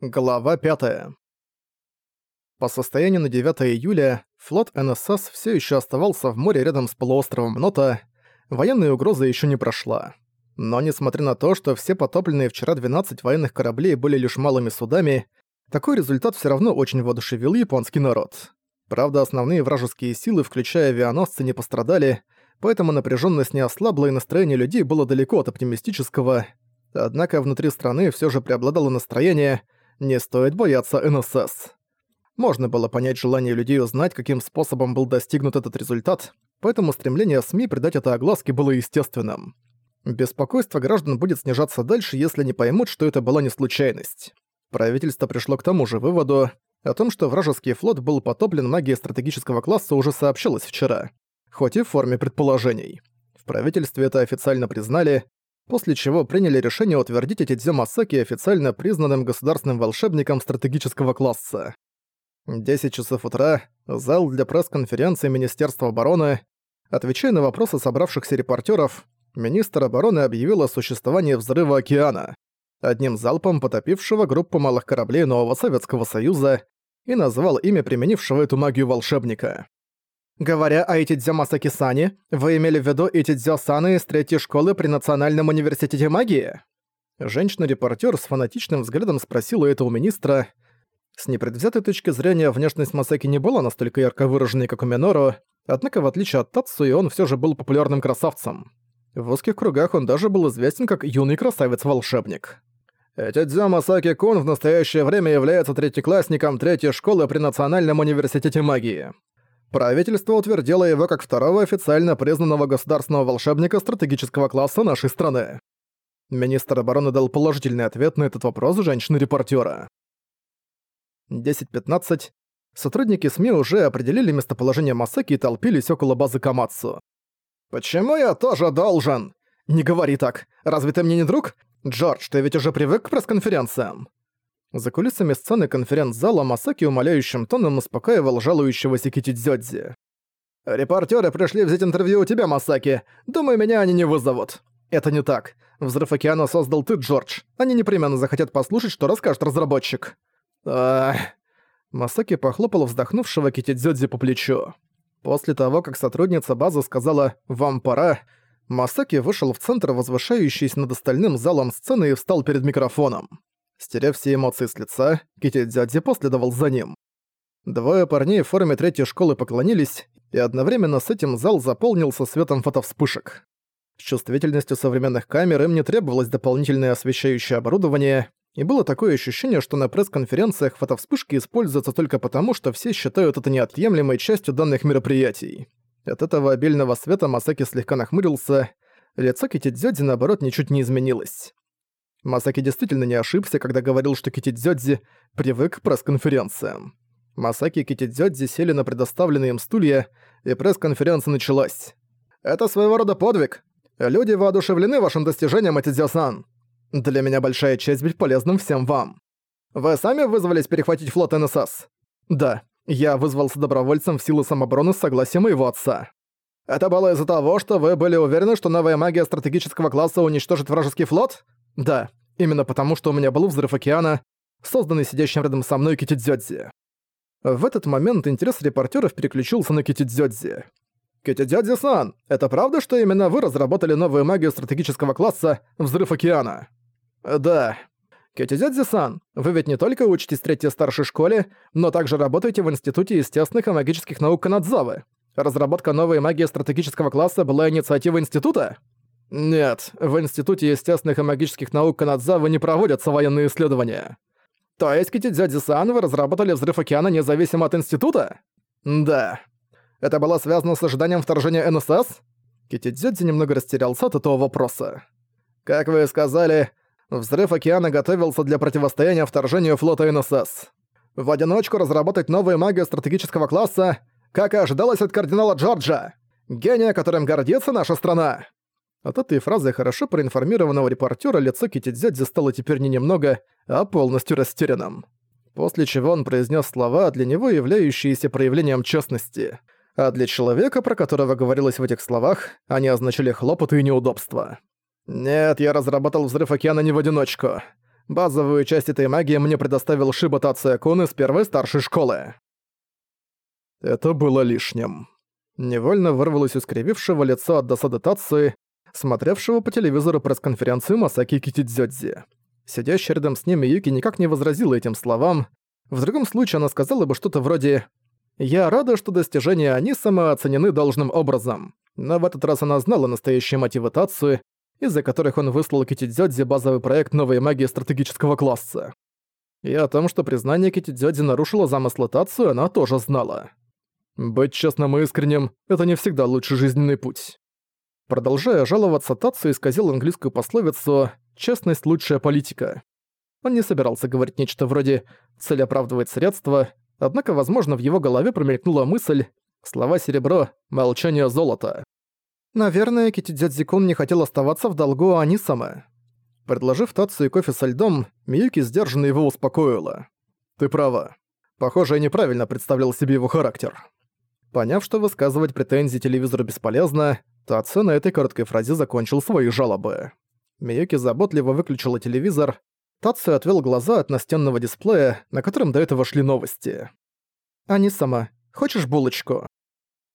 Глава 5. По состоянию на 9 июля флот НСС все еще оставался в море рядом с полуостровом Нота, военная угроза еще не прошла. Но несмотря на то, что все потопленные вчера 12 военных кораблей были лишь малыми судами, такой результат все равно очень воодушевил японский народ. Правда, основные вражеские силы, включая авианосцы, не пострадали, поэтому напряженность не ослабла и настроение людей было далеко от оптимистического. Однако внутри страны все же преобладало настроение – не стоит бояться НСС. Можно было понять желание людей узнать, каким способом был достигнут этот результат, поэтому стремление СМИ придать это огласке было естественным. Беспокойство граждан будет снижаться дальше, если не поймут, что это была не случайность. Правительство пришло к тому же выводу, о том, что вражеский флот был потоплен магией стратегического класса уже сообщалось вчера, хоть и в форме предположений. В правительстве это официально признали, после чего приняли решение утвердить Этидзё Масаки официально признанным государственным волшебником стратегического класса. 10 часов утра, зал для пресс-конференции Министерства обороны. Отвечая на вопросы собравшихся репортеров, министр обороны объявил о существовании взрыва океана, одним залпом потопившего группу малых кораблей Нового Советского Союза и назвал имя применившего эту магию волшебника. Говоря о Итидзё Масаки-сане, вы имели в виду Итидзё-сана из третьей школы при Национальном университете магии? Женщина-репортер с фанатичным взглядом спросила это у министра. С непредвзятой точки зрения внешность Масаки не была настолько ярко выраженной, как у Минору, однако в отличие от Тацуи он все же был популярным красавцем. В узких кругах он даже был известен как юный красавец-волшебник. Этидзё Масаки-кун в настоящее время является третьеклассником третьей школы при Национальном университете магии. Правительство утвердило его как второго официально признанного государственного волшебника стратегического класса нашей страны. Министр обороны дал положительный ответ на этот вопрос женщины-репортера. 10.15. Сотрудники СМИ уже определили местоположение Масаки и толпились около базы Камацу. «Почему я тоже должен?» «Не говори так. Разве ты мне не друг? Джордж, ты ведь уже привык к пресс-конференциям?» За кулисами сцены конференц-зала Масаки умоляющим тоном успокаивал жалующегося Китидзёдзи. «Репортёры пришли взять интервью у тебя, Масаки. Думаю, меня они не вызовут». «Это не так. Взрыв океана создал ты, Джордж. Они непременно захотят послушать, что расскажет разработчик». «Ах...» Масаки похлопал вздохнувшего Китидзёдзи по плечу. После того, как сотрудница базы сказала «Вам пора», Масаки вышел в центр, возвышающийся над остальным залом сцены и встал перед микрофоном. Стерев все эмоции с лица, Кити Дзядзи последовал за ним. Двое парней в форме третьей школы поклонились, и одновременно с этим зал заполнился светом фотовспышек. С чувствительностью современных камер им не требовалось дополнительное освещающее оборудование, и было такое ощущение, что на пресс-конференциях фотовспышки используются только потому, что все считают это неотъемлемой частью данных мероприятий. От этого обильного света Масаки слегка нахмурился, лицо Китидзёдзи, наоборот, ничуть не изменилось. Масаки действительно не ошибся, когда говорил, что Китидзёдзи привык к пресс-конференциям. Масаки и Китидзёдзи сели на предоставленные им стулья, и пресс-конференция началась. «Это своего рода подвиг. Люди воодушевлены вашим достижением, Этидзё-сан. Для меня большая честь быть полезным всем вам. Вы сами вызвались перехватить флот НСС?» «Да, я вызвался добровольцем в силы самообороны с согласия моего отца». «Это было из-за того, что вы были уверены, что новая магия стратегического класса уничтожит вражеский флот?» Да, именно потому, что у меня был взрыв океана, созданный сидящим рядом со мной Китидзёдзи. В этот момент интерес репортеров переключился на Китидзёдзи. «Китидзёдзи-сан, это правда, что именно вы разработали новую магию стратегического класса «Взрыв океана»?» «Да». «Китидзёдзи-сан, вы ведь не только учитесь в третьей старшей школе, но также работаете в Институте естественных и магических наук Канадзавы. Разработка новой магии стратегического класса была инициативой института?» Нет, в Институте естественных и магических наук Канадзавы не проводятся военные исследования. То есть Китидзёдзи-сан вы разработали взрыв океана независимо от института? Да. Это было связано с ожиданием вторжения НСС? Китидзёдзи немного растерялся от этого вопроса. Как вы сказали, взрыв океана готовился для противостояния вторжению флота НСС. В одиночку разработать новую магию стратегического класса, как и ожидалось от кардинала Джорджа. Гения, которым гордится наша страна. От этой фразы хорошо проинформированного репортера лицо Китидзядзи стало теперь не немного, а полностью растерянным. После чего он произнес слова, для него являющиеся проявлением честности. А для человека, про которого говорилось в этих словах, они означали хлопоты и неудобства. «Нет, я разработал взрыв океана не в одиночку. Базовую часть этой магии мне предоставил Шиба Тация-кун из первой старшей школы. Это было лишним. Невольно вырвалось у скривившего лицо от досады Тации, смотревшего по телевизору пресс-конференцию Масаки Китидзёдзи. Сидящая рядом с ним Юки никак не возразила этим словам. В другом случае она сказала бы что-то вроде «Я рада, что достижения они самооценены должным образом». Но в этот раз она знала настоящие мотивы Тацию, из-за которых он выслал Китидзёдзи базовый проект новой магии стратегического класса. И о том, что признание Китидзёдзи нарушило замыслы Тацию, она тоже знала. Быть честным и искренним — это не всегда лучший жизненный путь. Продолжая жаловаться, Тацию исказил английскую пословицу «честность – лучшая политика». Он не собирался говорить нечто вроде «цель оправдывает средства», однако, возможно, в его голове промелькнула мысль «слова серебро, молчание золото». Наверное, Китидзядзикун не хотел оставаться в долгу Анисама. Предложив Тацию кофе со льдом, Миюки сдержанно его успокоила. «Ты права. Похоже, я неправильно представлял себе его характер». Поняв, что высказывать претензии телевизору бесполезно, Тацу на этой короткой фразе закончил свои жалобы. Миюки заботливо выключила телевизор, Тацу отвел глаза от настенного дисплея, на котором до этого шли новости. «Анисама, хочешь булочку?»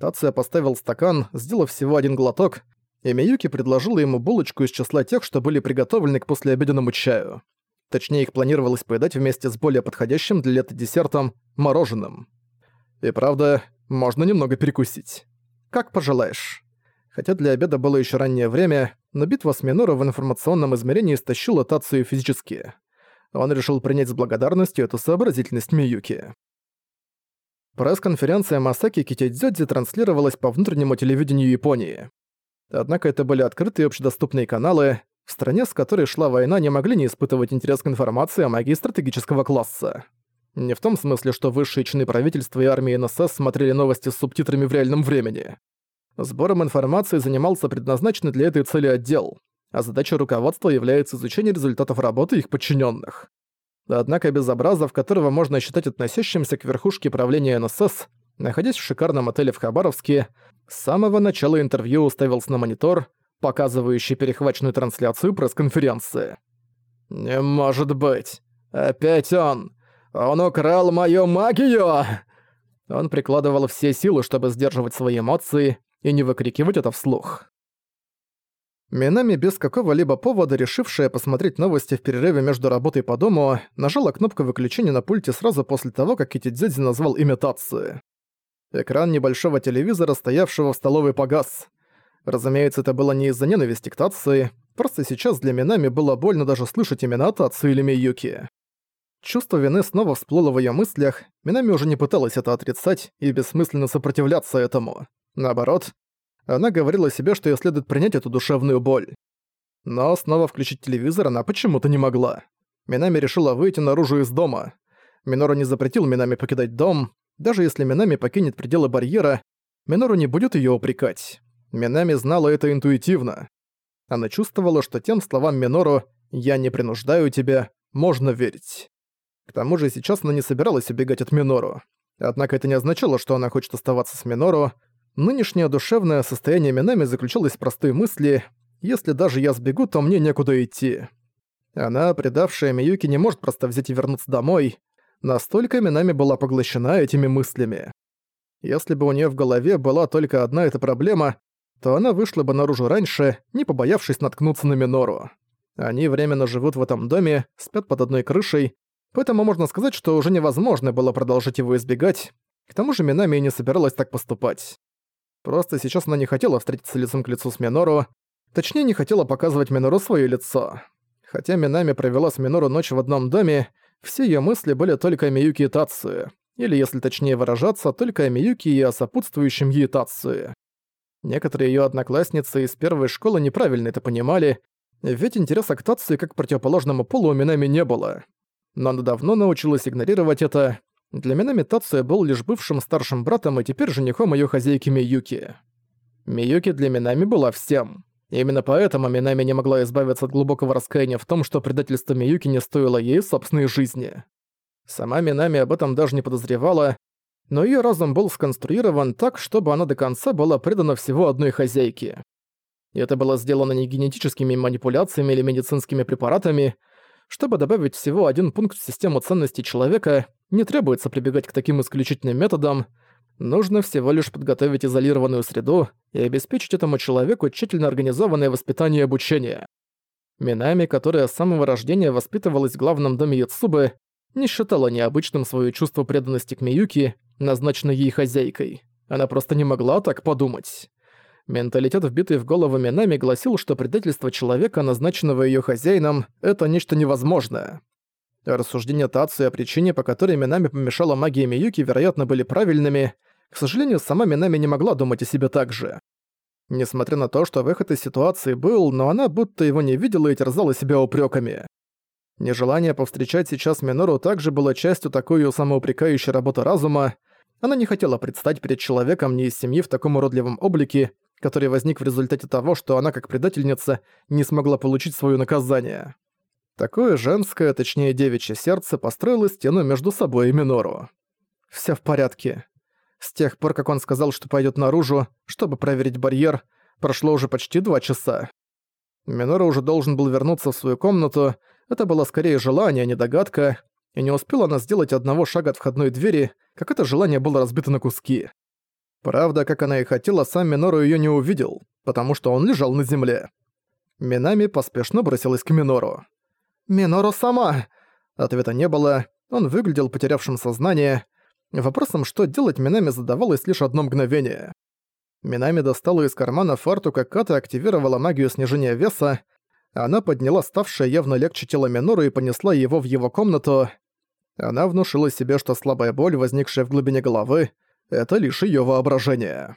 Тация поставил стакан, сделав всего один глоток, и Миюки предложила ему булочку из числа тех, что были приготовлены к послеобеденному чаю. Точнее, их планировалось поедать вместе с более подходящим для лета десертом – мороженым. И правда, можно немного перекусить. Как пожелаешь. Хотя для обеда было еще раннее время, но битва с Минору в информационном измерении истощила Тацию физически. Он решил принять с благодарностью эту сообразительность Миюки. Пресс-конференция Масаки Китядзёдзи транслировалась по внутреннему телевидению Японии. Однако это были открытые общедоступные каналы, в стране, с которой шла война, не могли не испытывать интерес к информации о магии стратегического класса. Не в том смысле, что высшие чины правительства и армии НСС смотрели новости с субтитрами в реальном времени. Сбором информации занимался предназначенный для этой цели отдел, а задача руководства является изучение результатов работы их подчиненных. Однако Безобразов, которого можно считать относящимся к верхушке правления НСС, находясь в шикарном отеле в Хабаровске, с самого начала интервью уставился на монитор, показывающий перехваченную трансляцию пресс-конференции. «Не может быть! Опять он! Он украл мою магию!» Он прикладывал все силы, чтобы сдерживать свои эмоции и не выкрикивать это вслух. Минами без какого-либо повода, решившая посмотреть новости в перерыве между работой по дому, нажала кнопку выключения на пульте сразу после того, как Китидзёдзи назвал имитацию. Экран небольшого телевизора, стоявшего в столовой, погас. Разумеется, это было не из-за ненависти к Тации, просто сейчас для Минами было больно даже слышать имена Тацию или Миюки. Чувство вины снова всплыло в её мыслях, Минами уже не пыталась это отрицать и бессмысленно сопротивляться этому. Наоборот, она говорила себе, что ей следует принять эту душевную боль. Но снова включить телевизор она почему-то не могла. Минами решила выйти наружу из дома. Минору не запретил Минами покидать дом. Даже если Минами покинет пределы барьера, Минору не будет её упрекать. Минами знала это интуитивно. Она чувствовала, что тем словам Минору «я не принуждаю тебя» можно верить. К тому же сейчас она не собиралась убегать от Минору. Однако это не означало, что она хочет оставаться с Минору, Нынешнее душевное состояние Минами заключалось в простой мысли «если даже я сбегу, то мне некуда идти». Она, предавшая Миюки, не может просто взять и вернуться домой. Настолько Минами была поглощена этими мыслями. Если бы у нее в голове была только одна эта проблема, то она вышла бы наружу раньше, не побоявшись наткнуться на Минору. Они временно живут в этом доме, спят под одной крышей, поэтому можно сказать, что уже невозможно было продолжить его избегать. К тому же Минами и не собиралась так поступать. Просто сейчас она не хотела встретиться лицом к лицу с Минору, точнее не хотела показывать Минору свое лицо. Хотя Минами провела с Минору ночь в одном доме, все ее мысли были только о Миюки и Тацию, или, если точнее выражаться, только о Миюки и о сопутствующем ей Тацию. Некоторые ее одноклассницы из первой школы неправильно это понимали, ведь интереса к Тацию как к противоположному полу у Минами не было. Но она давно научилась игнорировать это, для Минами Тацуя был лишь бывшим старшим братом и теперь женихом её хозяйки Миюки. Миюки для Минами была всем. Именно поэтому Минами не могла избавиться от глубокого раскаяния в том, что предательство Миюки не стоило ей собственной жизни. Сама Минами об этом даже не подозревала, но её разум был сконструирован так, чтобы она до конца была предана всего одной хозяйке. Это было сделано не генетическими манипуляциями или медицинскими препаратами, Чтобы добавить всего один пункт в систему ценностей человека, не требуется прибегать к таким исключительным методам, нужно всего лишь подготовить изолированную среду и обеспечить этому человеку тщательно организованное воспитание и обучение. Минами, которая с самого рождения воспитывалась в главном доме Яцубы, не считала необычным свое чувство преданности к Миюки, назначенной ей хозяйкой. Она просто не могла так подумать. Менталитет, вбитый в голову Минами, гласил, что предательство человека, назначенного ее хозяином, это нечто невозможное. Рассуждения Тацу о причине, по которой Минами помешала магии Миюки, вероятно, были правильными. К сожалению, сама Минами не могла думать о себе так же. Несмотря на то, что выход из ситуации был, но она будто его не видела и терзала себя упреками. Нежелание повстречать сейчас Минору также было частью такой самоупрекающей работы разума. Она не хотела предстать перед человеком не из семьи в таком уродливом облике, который возник в результате того, что она, как предательница, не смогла получить свое наказание. Такое женское, точнее девичье сердце построило стену между собой и Минору. Всё в порядке. С тех пор, как он сказал, что пойдет наружу, чтобы проверить барьер, прошло уже почти два часа. Минора уже должен был вернуться в свою комнату, это было скорее желание, а не догадка, и не успела она сделать одного шага от входной двери, как это желание было разбито на куски. Правда, как она и хотела, сам Минору её не увидел, потому что он лежал на земле. Минами поспешно бросилась к Минору. «Минору сама!» Ответа не было, он выглядел потерявшим сознание. Вопросом, что делать, Минами задавалось лишь одно мгновение. Минами достала из кармана фартука Ката активировала магию снижения веса. Она подняла ставшее явно легче тело Минору и понесла его в его комнату. Она внушила себе, что слабая боль, возникшая в глубине головы, это лишь её воображение.